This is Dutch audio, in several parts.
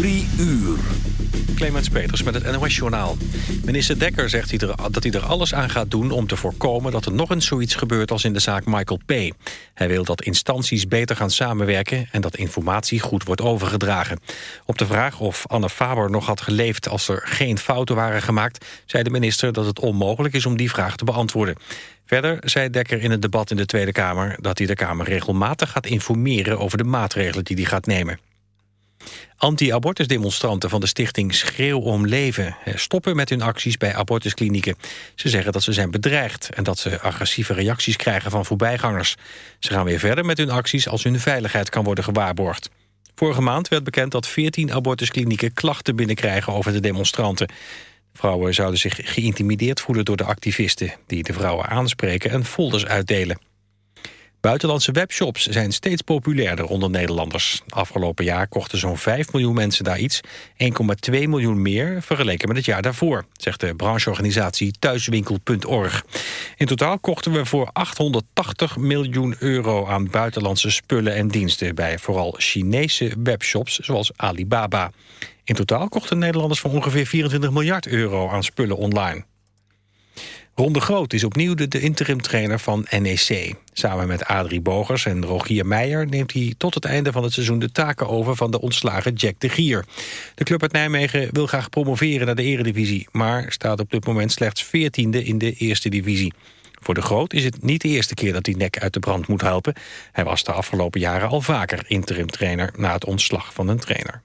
Drie uur. Clemens Peters met het NOS-journaal. Minister Dekker zegt dat hij er alles aan gaat doen om te voorkomen... dat er nog eens zoiets gebeurt als in de zaak Michael P. Hij wil dat instanties beter gaan samenwerken... en dat informatie goed wordt overgedragen. Op de vraag of Anne Faber nog had geleefd als er geen fouten waren gemaakt... zei de minister dat het onmogelijk is om die vraag te beantwoorden. Verder zei Dekker in het debat in de Tweede Kamer... dat hij de Kamer regelmatig gaat informeren over de maatregelen die hij gaat nemen. Anti-abortusdemonstranten van de stichting Schreeuw om Leven... stoppen met hun acties bij abortusklinieken. Ze zeggen dat ze zijn bedreigd... en dat ze agressieve reacties krijgen van voorbijgangers. Ze gaan weer verder met hun acties als hun veiligheid kan worden gewaarborgd. Vorige maand werd bekend dat 14 abortusklinieken klachten binnenkrijgen over de demonstranten. Vrouwen zouden zich geïntimideerd voelen door de activisten... die de vrouwen aanspreken en folders uitdelen. Buitenlandse webshops zijn steeds populairder onder Nederlanders. Afgelopen jaar kochten zo'n 5 miljoen mensen daar iets. 1,2 miljoen meer vergeleken met het jaar daarvoor, zegt de brancheorganisatie thuiswinkel.org. In totaal kochten we voor 880 miljoen euro aan buitenlandse spullen en diensten bij vooral Chinese webshops zoals Alibaba. In totaal kochten Nederlanders voor ongeveer 24 miljard euro aan spullen online. Ron de Groot is opnieuw de, de interim-trainer van NEC. Samen met Adrie Bogers en Rogier Meijer neemt hij tot het einde van het seizoen de taken over van de ontslagen Jack de Gier. De club uit Nijmegen wil graag promoveren naar de eredivisie, maar staat op dit moment slechts 14e in de eerste divisie. Voor de Groot is het niet de eerste keer dat hij nek uit de brand moet helpen. Hij was de afgelopen jaren al vaker interim-trainer na het ontslag van een trainer.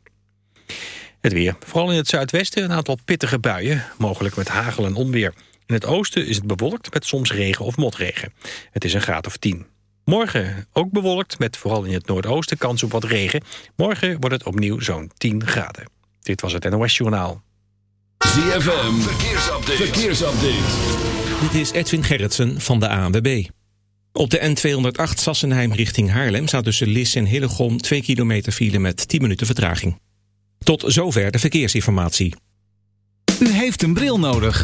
Het weer. Vooral in het zuidwesten een aantal pittige buien, mogelijk met hagel en onweer. In het oosten is het bewolkt met soms regen of motregen. Het is een graad of 10. Morgen ook bewolkt met vooral in het noordoosten kans op wat regen. Morgen wordt het opnieuw zo'n 10 graden. Dit was het NOS Journaal. ZFM, verkeersupdate. verkeersupdate. Dit is Edwin Gerritsen van de ANWB. Op de N208 Sassenheim richting Haarlem staat tussen Lis en Hillegom 2 kilometer file met 10 minuten vertraging. Tot zover de verkeersinformatie. U heeft een bril nodig.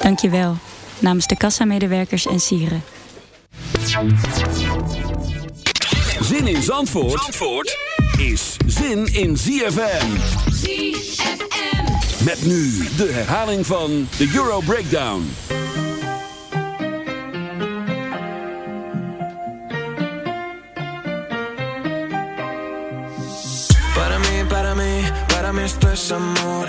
Dank je wel. Namens de kassamedewerkers en sieren. Zin in Zandvoort, Zandvoort is zin in ZFM. ZFM. Met nu de herhaling van de Euro Breakdown. Para mí, para mí, para mí esto es amor.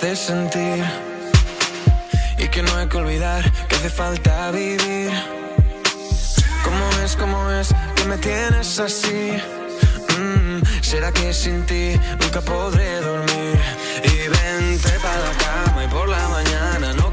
sentir Y que no hay que olvidar que hace falta vivir ¿Cómo es, cómo es que me tienes así? Mm, ¿Será que sin ti nunca podré dormir? Y vente para la cama y por la mañana No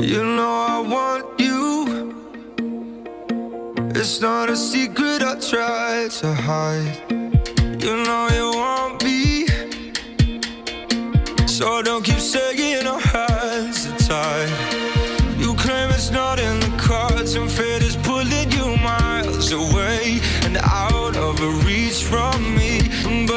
You know I want you. It's not a secret I tried to hide. You know you want me. So don't keep saying our hands are tied. You claim it's not in the cards, and fate is pulling you miles away and out of reach from me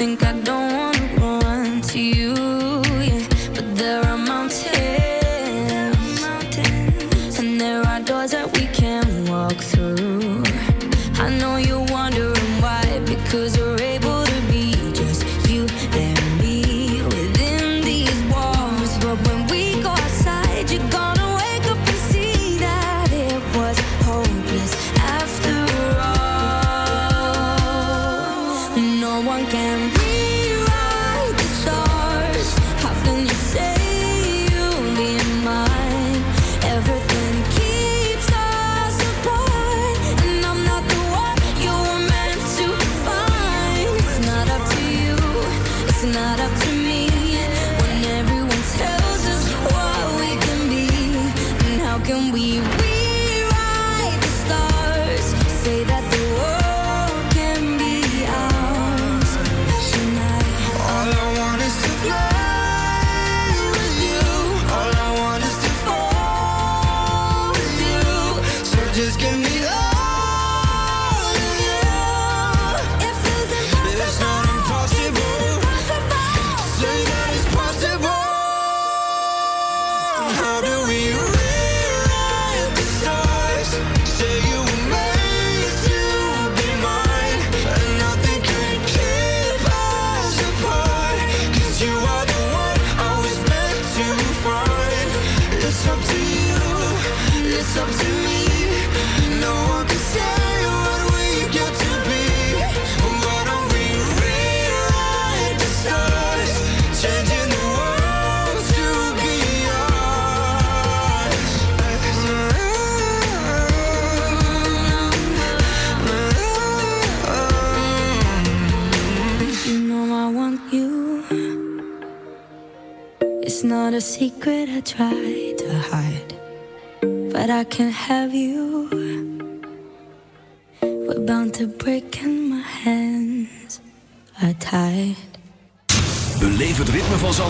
think I don't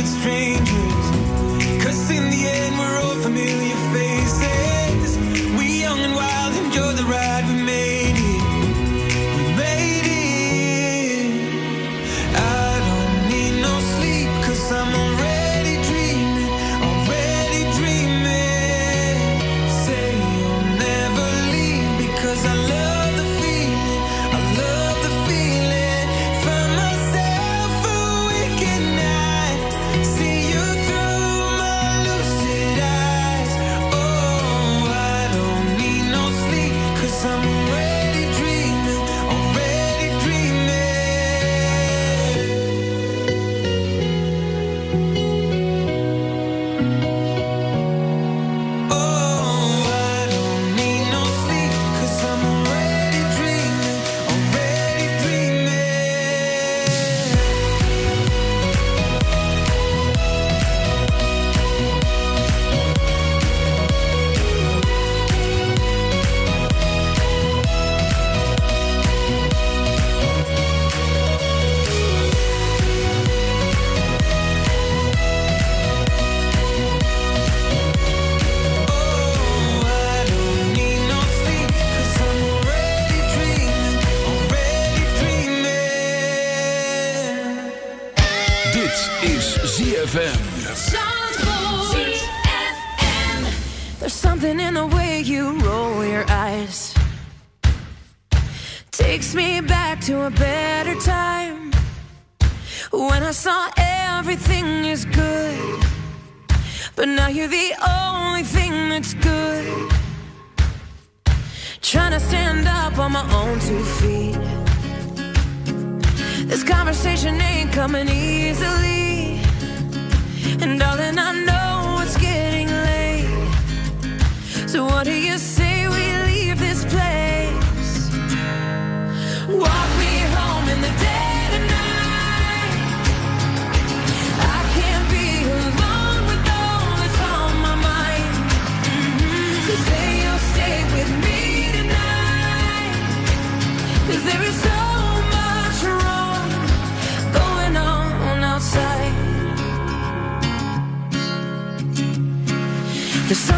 it's strange. Stand up on my own two feet. This conversation ain't coming easily. And darling, I know it's getting late. So what do you say? The sun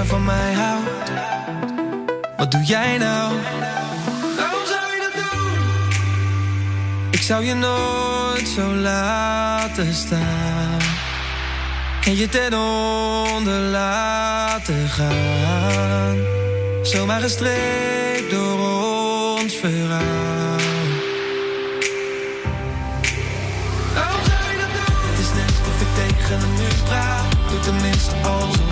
van mij houdt. Wat doe jij nou? Zou je dat doen? Ik zou je nooit zo laten staan. En je ten onder laten gaan. Zomaar een door ons verhaal. Waarom zou je dat doen? Het is net of ik tegen een nu praat. Doe tenminste alsof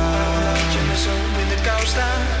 staan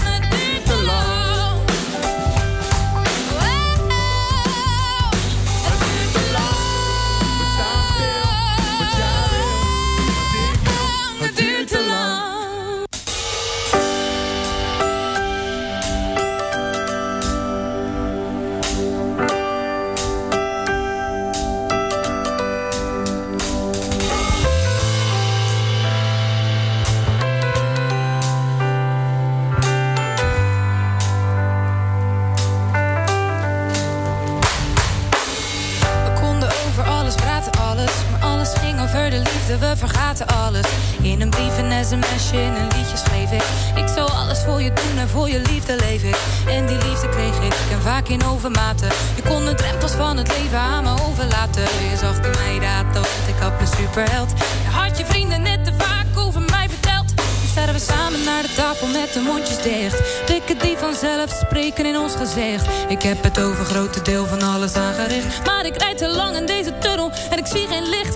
vergaten alles. In een brief, een sms'je, in een liedje schreef ik. Ik zou alles voor je doen en voor je liefde leef ik. En die liefde kreeg ik, en vaak in overmaten. Je kon de drempels van het leven aan me overlaten. Je zag in mij dat, want ik had mijn superheld. Je had je vrienden net te vaak over mij verteld. Nu staan we samen naar de tafel met de mondjes dicht. Blikken die vanzelf spreken in ons gezicht. Ik heb het over grote deel van alles aangericht. Maar ik rijd te lang in deze tunnel en ik zie geen licht.